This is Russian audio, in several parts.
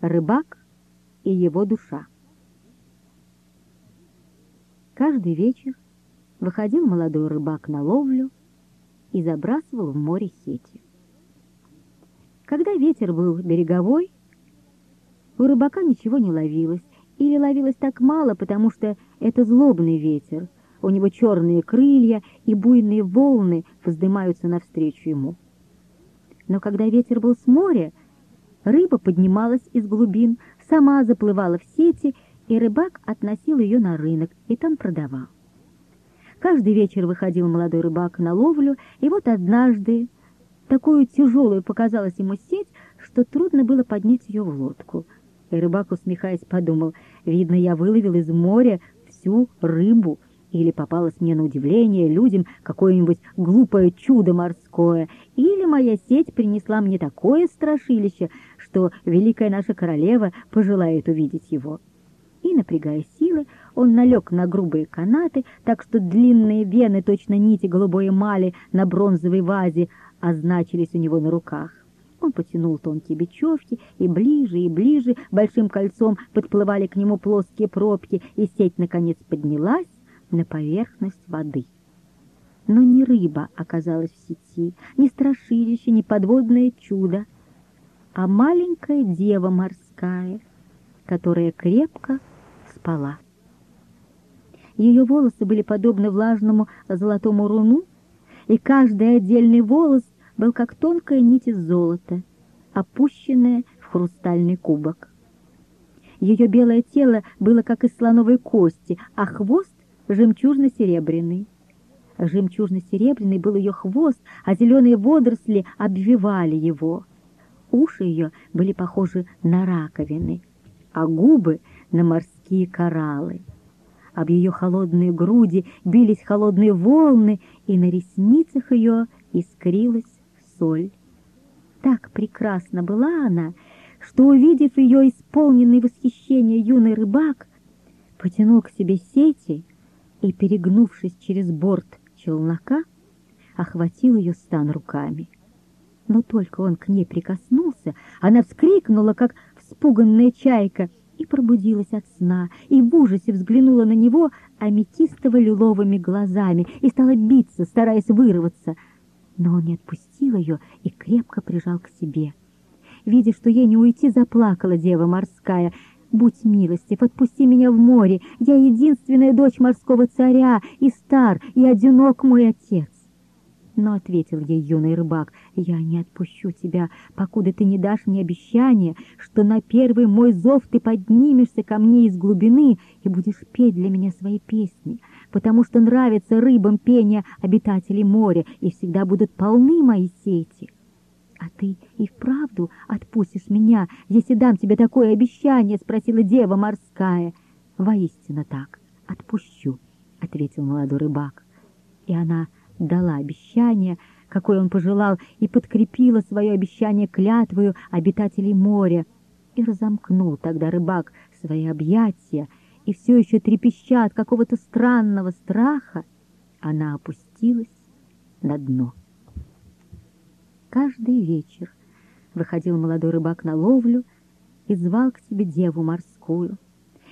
Рыбак и его душа. Каждый вечер выходил молодой рыбак на ловлю и забрасывал в море сети. Когда ветер был береговой, у рыбака ничего не ловилось, или ловилось так мало, потому что это злобный ветер, у него черные крылья и буйные волны вздымаются навстречу ему. Но когда ветер был с моря, рыба поднималась из глубин, сама заплывала в сети, и рыбак относил ее на рынок и там продавал. Каждый вечер выходил молодой рыбак на ловлю, и вот однажды такую тяжелую показалась ему сеть, что трудно было поднять ее в лодку. И рыбак, усмехаясь, подумал, видно, я выловил из моря всю рыбу, или попалось мне на удивление людям какое-нибудь глупое чудо морское, или моя сеть принесла мне такое страшилище, что великая наша королева пожелает увидеть его. И, напрягая силы, он налег на грубые канаты, так что длинные вены, точно нити голубой эмали на бронзовой вазе, означились у него на руках. Он потянул тонкие бечевки, и ближе и ближе большим кольцом подплывали к нему плоские пробки, и сеть, наконец, поднялась на поверхность воды. Но ни рыба оказалась в сети, ни страшилище, ни подводное чудо, а маленькая дева морская, которая крепко спала. Ее волосы были подобны влажному золотому руну, и каждый отдельный волос был как тонкая нить из золота, опущенная в хрустальный кубок. Ее белое тело было как из слоновой кости, а хвост жемчужно-серебряный. Жемчужно-серебряный был ее хвост, а зеленые водоросли обвивали его. Уши ее были похожи на раковины, а губы — на морские кораллы. Об ее холодные груди бились холодные волны, и на ресницах ее искрилась соль. Так прекрасна была она, что, увидев ее исполненный восхищения юный рыбак, потянул к себе сети и, перегнувшись через борт челнока, охватил ее стан руками. Но только он к ней прикоснулся, она вскрикнула, как вспуганная чайка, и пробудилась от сна, и в ужасе взглянула на него аметистово-лиловыми глазами и стала биться, стараясь вырваться. Но он не отпустил ее и крепко прижал к себе. Видя, что ей не уйти, заплакала дева морская — Будь милостив, отпусти меня в море. Я единственная дочь морского царя, и стар, и одинок мой отец. Но ответил ей юный рыбак, я не отпущу тебя, покуда ты не дашь мне обещание, что на первый мой зов ты поднимешься ко мне из глубины и будешь петь для меня свои песни, потому что нравится рыбам пение обитателей моря, и всегда будут полны мои сети. «А ты и вправду отпустишь меня, если дам тебе такое обещание?» — спросила дева морская. «Воистину так, отпущу», — ответил молодой рыбак. И она дала обещание, какое он пожелал, и подкрепила свое обещание клятвою обитателей моря. И разомкнул тогда рыбак свои объятия, и все еще трепеща от какого-то странного страха, она опустилась на дно. Каждый вечер выходил молодой рыбак на ловлю и звал к себе деву морскую,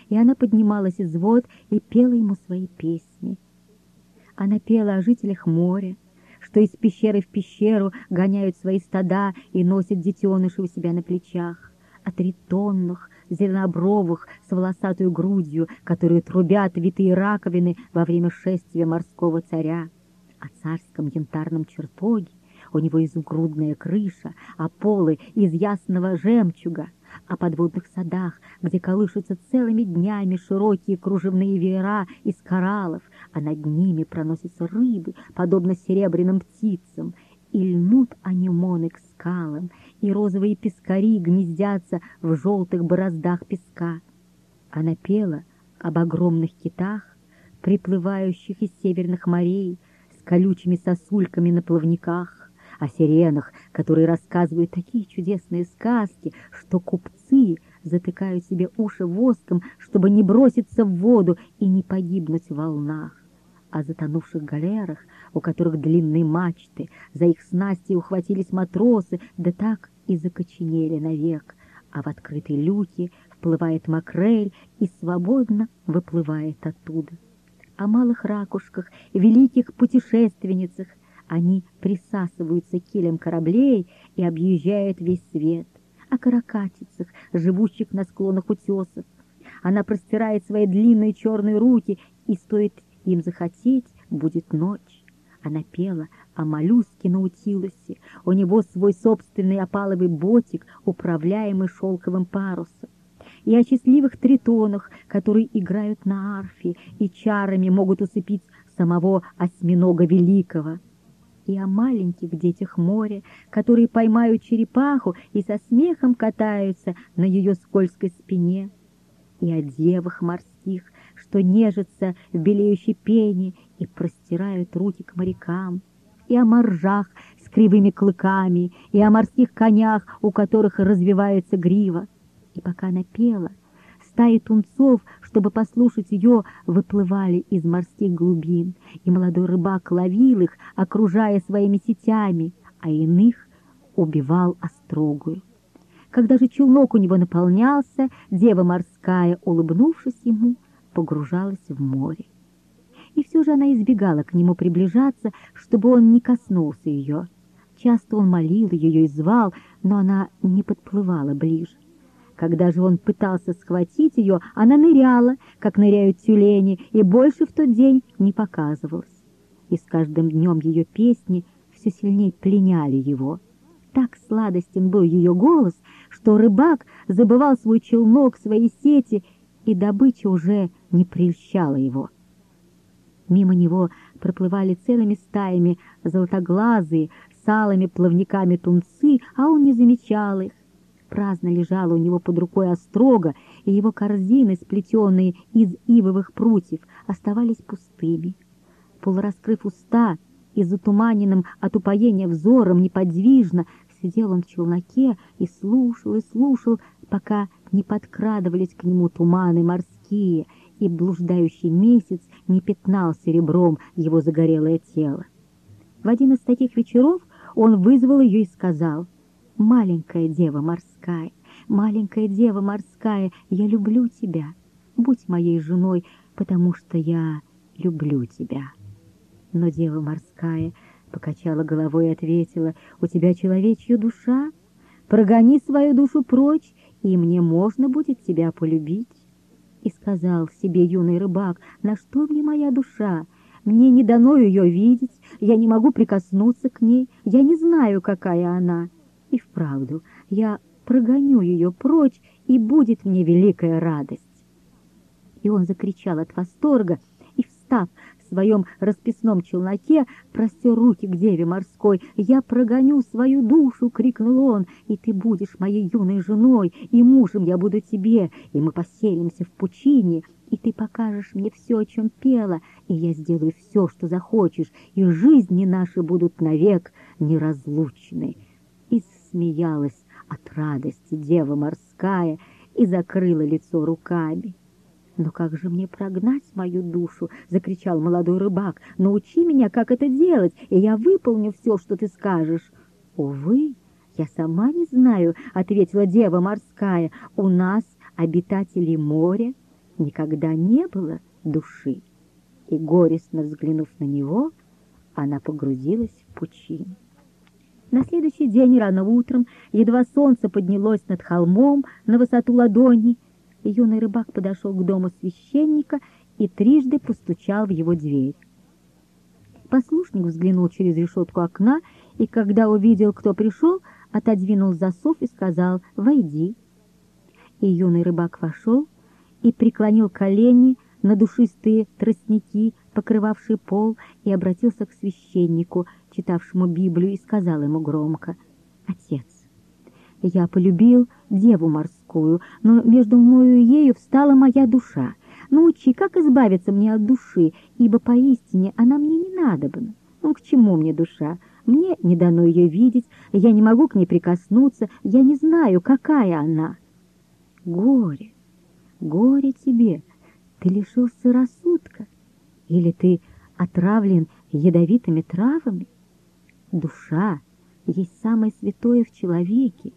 и она поднималась из вод и пела ему свои песни. Она пела о жителях моря, что из пещеры в пещеру гоняют свои стада и носят детеныши у себя на плечах, о тритонных, зеленобровых, с волосатой грудью, которые трубят витые раковины во время шествия морского царя, о царском янтарном чертоге, у него изумрудная крыша, а полы из ясного жемчуга, о подводных садах, где колышутся целыми днями широкие кружевные веера из кораллов, а над ними проносятся рыбы, подобно серебряным птицам, и льнут анимоны к скалам, и розовые пескари гнездятся в желтых бороздах песка. Она пела об огромных китах, приплывающих из северных морей, с колючими сосульками на плавниках, о сиренах, которые рассказывают такие чудесные сказки, что купцы затыкают себе уши воском, чтобы не броситься в воду и не погибнуть в волнах. О затонувших галерах, у которых длинные мачты, за их снасти ухватились матросы, да так и закоченели навек, а в открытые люки вплывает макрель и свободно выплывает оттуда. О малых ракушках, великих путешественницах они присасываются к килям кораблей и объезжают весь свет. О каракатицах, живущих на склонах утесов. Она простирает свои длинные черные руки, и стоит им захотеть, будет ночь. Она пела о моллюске Наутилусе, у него свой собственный опаловый ботик, управляемый шелковым парусом, и о счастливых тритонах, которые играют на арфе и чарами могут усыпить самого осьминога великого, и о маленьких детях моря, которые поймают черепаху и со смехом катаются на ее скользкой спине, и о девах морских, что нежатся в белеющей пене и простирают руки к морякам, и о моржах с кривыми клыками, и о морских конях, у которых развивается грива. И пока она пела, стаи тунцов, чтобы послушать ее, выплывали из морских глубин, и молодой рыбак ловил их, окружая своими сетями, а иных убивал острогую. Когда же челнок у него наполнялся, дева морская, улыбнувшись ему, погружалась в море. И все же она избегала к нему приближаться, чтобы он не коснулся ее. Часто он молил ее и звал, но она не подплывала ближе. Когда же он пытался схватить ее, она ныряла, как ныряют тюлени, и больше в тот день не показывалась. И с каждым днем ее песни все сильнее пленяли его. Так сладостен был ее голос, что рыбак забывал свой челнок, свои сети, и добыча уже не прельщала его. Мимо него проплывали целыми стаями золотоглазые, с алыми плавниками тунцы, а он не замечал их. Праздно лежала у него под рукой острога, и его корзины, сплетенные из ивовых прутьев, оставались пустыми. Полураскрыв уста и затуманенным от упоения взором неподвижно, сидел он в челноке и слушал, и слушал, пока не подкрадывались к нему туманы морские, и блуждающий месяц не пятнал серебром его загорелое тело. В один из таких вечеров он вызвал ее и сказал, «Маленькая дева морская, маленькая дева морская, я люблю тебя, будь моей женой, потому что я люблю тебя». Но дева морская покачала головой и ответила, «У тебя человечья душа, прогони свою душу прочь, и мне можно будет тебя полюбить». И сказал себе юный рыбак, «На что мне моя душа? Мне не дано ее видеть, я не могу прикоснуться к ней, я не знаю, какая она. И вправду, я прогоню ее прочь, и будет мне великая радость». И он закричал от восторга, и, встав в своем расписном челноке, простер руки к деве морской. «Я прогоню свою душу!» — крикнул он. «И ты будешь моей юной женой, и мужем я буду тебе, и мы поселимся в пучине, и ты покажешь мне все, о чем пела, и я сделаю все, что захочешь, и жизни наши будут навек неразлучны». И смеялась от радости дева морская и закрыла лицо руками. «Но как же мне прогнать мою душу?» — закричал молодой рыбак. «Научи меня, как это делать, и я выполню все, что ты скажешь». «Увы, я сама не знаю», — ответила дева морская. «У нас, обитателей моря, никогда не было души». И, горестно взглянув на него, она погрузилась в пучину. На следующий день рано утром, едва солнце поднялось над холмом на высоту ладони, юный рыбак подошел к дому священника и трижды постучал в его дверь. Послушник взглянул через решетку окна, и когда увидел, кто пришел, отодвинул засов и сказал «Войди». И юный рыбак вошел и преклонил колени на душистые тростники, покрывавшие пол, и обратился к священнику, читавшему Библию, и сказал ему громко «Отец, я полюбил деву морскую, но между мною и ею встала моя душа. Научи, как избавиться мне от души, ибо поистине она мне не надобна. Ну, к чему мне душа? Мне не дано ее видеть, я не могу к ней прикоснуться, я не знаю, какая она. Горе, горе тебе, ты лишился рассудка, или ты отравлен ядовитыми травами? Душа есть самое святое в человеке,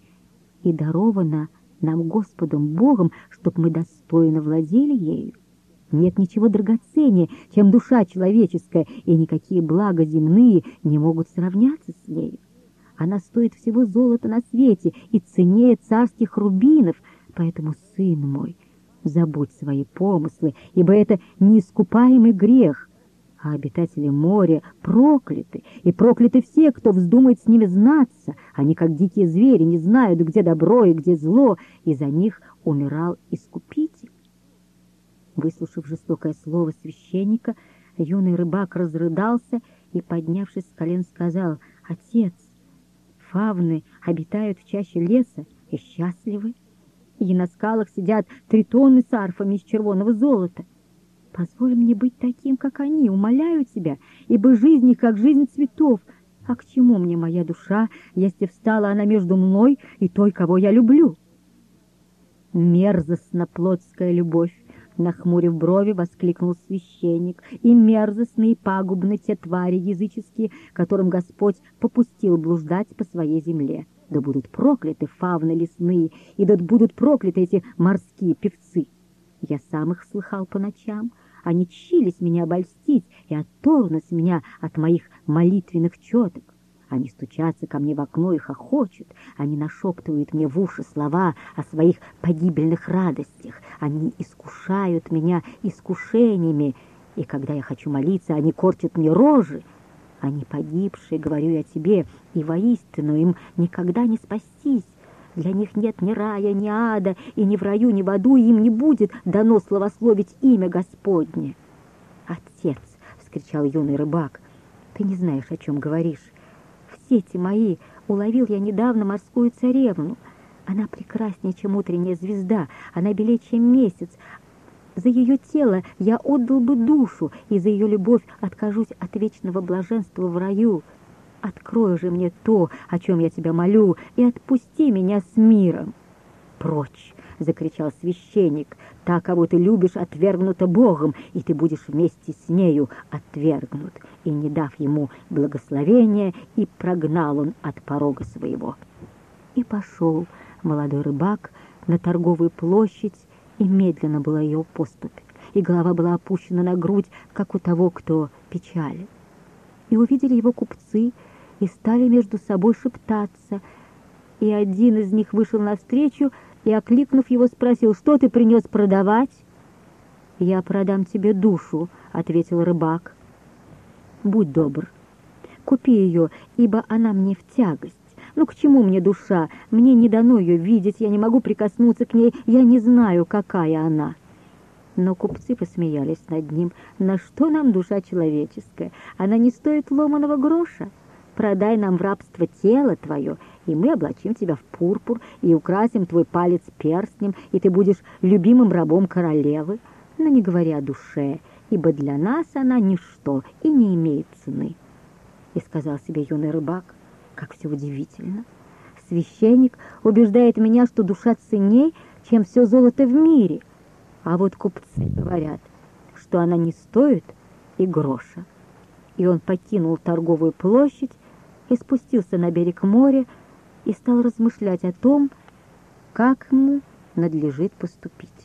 и дарована нам Господом Богом, чтоб мы достойно владели ею. Нет ничего драгоценнее, чем душа человеческая, и никакие блага земные не могут сравняться с нею. Она стоит всего золота на свете и ценнее царских рубинов, поэтому, сын мой, забудь свои помыслы, ибо это неискупаемый грех, а обитатели моря прокляты, и прокляты все, кто вздумает с ними знаться. Они, как дикие звери, не знают, где добро и где зло, и за них умирал Искупитель. Выслушав жестокое слово священника, юный рыбак разрыдался и, поднявшись с колен, сказал, «Отец, фавны обитают в чаще леса и счастливы, и на скалах сидят тритоны с арфами из червоного золота. Позволь мне быть таким, как они, умоляю тебя, ибо жизнь их, как жизнь цветов. А к чему мне моя душа, если встала она между мной и той, кого я люблю?» Мерзостна плотская любовь, Нахмурив брови, воскликнул священник. «И мерзостные и пагубны те твари языческие, которым Господь попустил блуждать по своей земле. Да будут прокляты фавны лесные, и да будут прокляты эти морские певцы. Я сам их слыхал по ночам. Они чились меня обольстить и отторгнуть меня от моих молитвенных четок. Они стучатся ко мне в окно и хохочут. Они нашептывают мне в уши слова о своих погибельных радостях. Они искушают меня искушениями. И когда я хочу молиться, они корчат мне рожи. Они погибшие, говорю я тебе, и воистину им никогда не спастись. Для них нет ни рая, ни ада, и ни в раю, ни в аду им не будет дано славословить имя Господне. «Отец!» — вскричал юный рыбак. «Ты не знаешь, о чем говоришь сети мои уловил я недавно морскую царевну. Она прекраснее, чем утренняя звезда, она белее, чем месяц. За ее тело я отдал бы душу, и за ее любовь откажусь от вечного блаженства в раю. Открой же мне то, о чем я тебя молю, и отпусти меня с миром. Прочь! — закричал священник. «Та, кого ты любишь, отвергнута Богом, и ты будешь вместе с нею отвергнут». И, не дав ему благословения, и прогнал он от порога своего. И пошел молодой рыбак на торговую площадь, и медленно была ее поступь, и голова была опущена на грудь, как у того, кто печален. И увидели его купцы, и стали между собой шептаться, и один из них вышел навстречу, и, окликнув его, спросил, что ты принес продавать? «Я продам тебе душу», — ответил рыбак. «Будь добр, купи ее, ибо она мне в тягость. Ну, к чему мне душа? Мне не дано ее видеть, я не могу прикоснуться к ней, я не знаю, какая она». Но купцы посмеялись над ним. «На что нам душа человеческая? Она не стоит ломаного гроша. Продай нам в рабство тело твое, и мы облачим тебя в пурпур, и украсим твой палец перстнем, и ты будешь любимым рабом королевы, но не говоря о душе, ибо для нас она ничто и не имеет цены. И сказал себе юный рыбак, как все удивительно. Священник убеждает меня, что душа ценней, чем все золото в мире, а вот купцы говорят, что она не стоит и гроша. И он покинул торговую площадь и спустился на берег моря, и стал размышлять о том, как ему надлежит поступить.